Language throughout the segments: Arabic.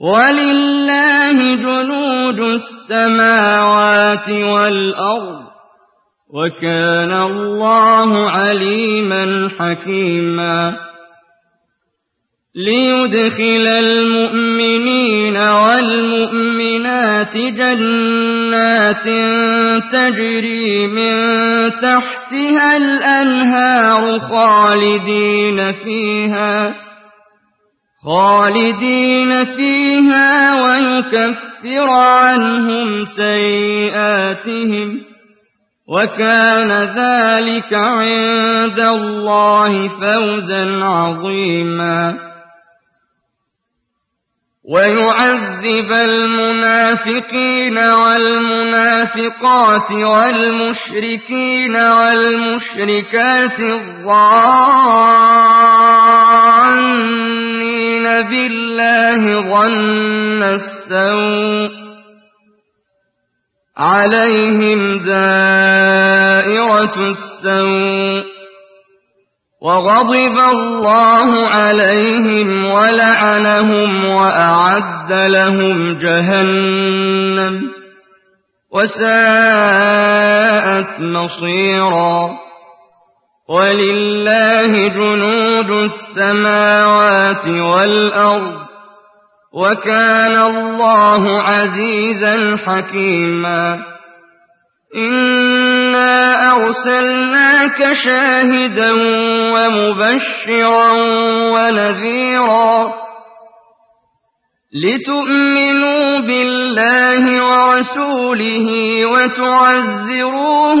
ولله جنود السماوات والأرض وكان الله عليما حكيما ليدخل المؤمنين والمؤمنات جنات تجري من تحتها الأنهار خالدين فيها خالدين فيها ويكفر عنهم سيئاتهم وكان ذلك عند الله فوزا عظيما. ويعذب المنافقين والمنافقات والمشركين والمشركات الظانين بالله ظن السوء عليهم دائرة السوء وغضب الله عليهم ولعنهم وأعد لهم جهنم وساءت مصيرا ولله جنود السماوات والأرض وكان الله عزيزا حكيما إنا أرسلناك شاهدا ومبشرا ونذيرا لتؤمنوا بالله ورسوله وتعزروه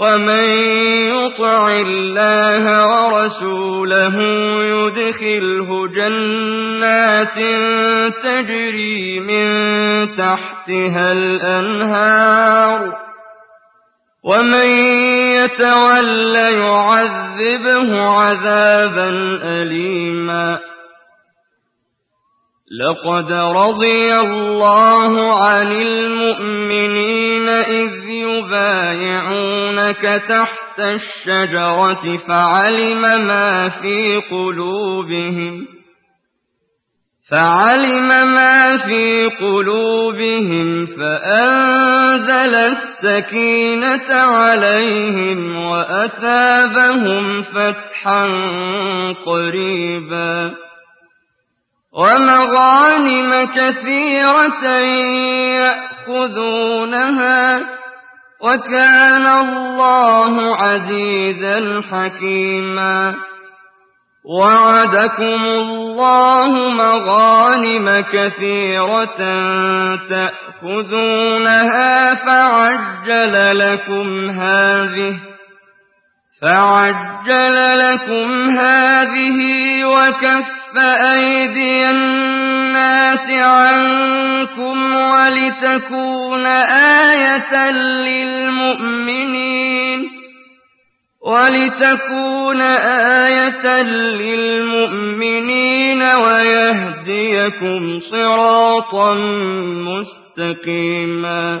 ومن يطع الله ورسوله يدخله جنات تجري من تحتها الأنهار ومن يتول يعذبه عذابا أليما لقد رضي الله عن المؤمنين إذ يبايعونك تحت الشجرة فعلم ما في قلوبهم فعلم ما في قلوبهم فأنزل السكينة عليهم وأثابهم فتحا قريبا ومغانم كثيرة يأخذونها وكان الله عزيزا حكيما. وعدكم الله مغانم كثيرة تأخذونها فعجل لكم هذه فعجل لكم هذه وكف أيدي الناس عنكم ولتكون آية للمؤمنين ولتكون آية للمؤمنين ويهديكم صراطا مستقيما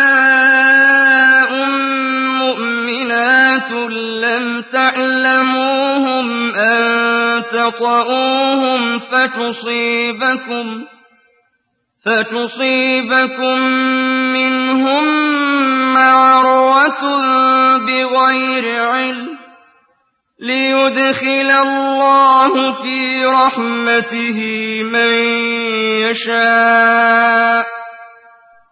تعلموهم أن تطؤوهم فتصيبكم فتصيبكم منهم معروة بغير علم ليدخل الله في رحمته من يشاء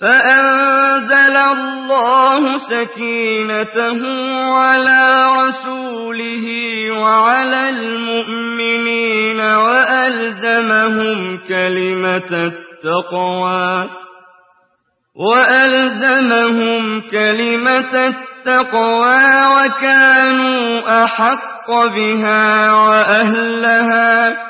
فأنزل الله سكينته على رسوله وعلى المؤمنين وألزمهم كلمة التقوى وألزمهم كلمة التقوى وكانوا أحق بها وأهلها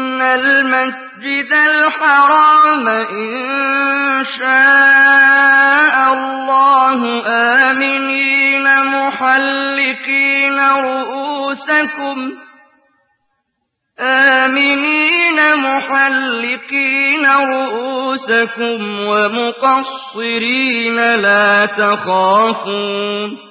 المسجد الحرام إن شاء الله آمنين محلقين رؤوسكم آمنين محلقين رؤوسكم ومقصرين لا تخافون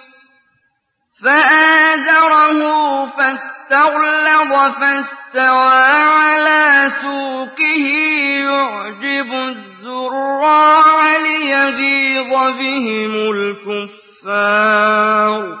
فآزره فاستغلظ فاستوى على سوقه يعجب الزراع ليغيظ بهم الكفار